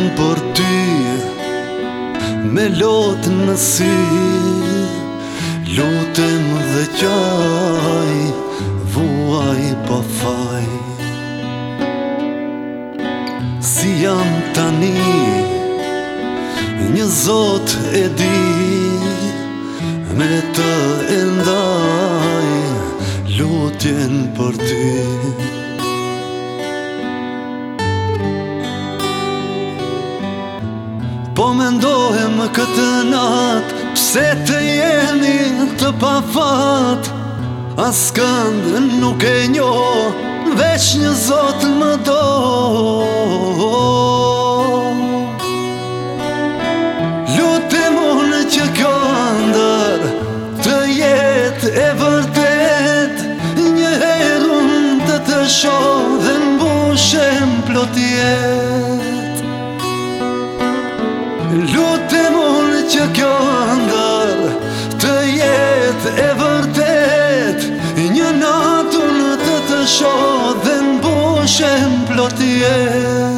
jem për ty Me lotë në si Lutëm dhe qaj Vuaj pa faj Si jam tani Një zot e di Me të endaj Lutjen për ty Po me ndohem këtë nat Pse të jeni të pa fat As këndë nuk e njo Veç një zotë më do Lutim unë që këndër Të jetë e vërtet Një herun të të shodhen Bushem plotjet Lutëm unë që kjo ndër Të jetë e vërtet Një natë unë të të shodhe Në bushe plotjet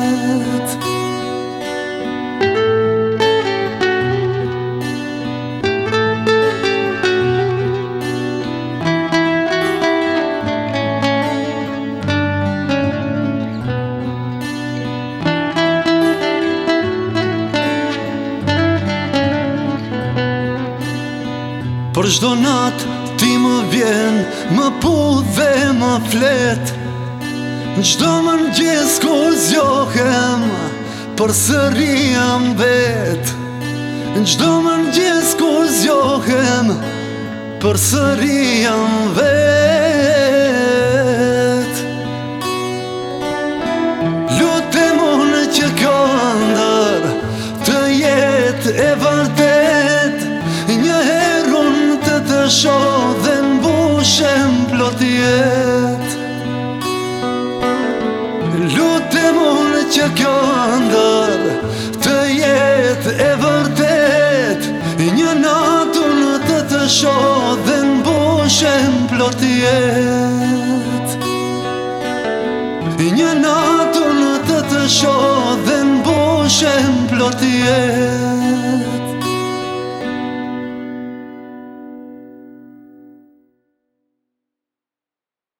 Por shdo nat ti më vjen Më pu dhe më flet Në qdo më në ku zjohem Për së rriam vet Në qdo më në gjes ku zjohem Për së rriam vet shërësho dhe në bushem plotjet Lutëm unë që kjo andër të jet e vërtet Një natu në të të sho dhe në plotjet Një natu në të të sho dhe në plotjet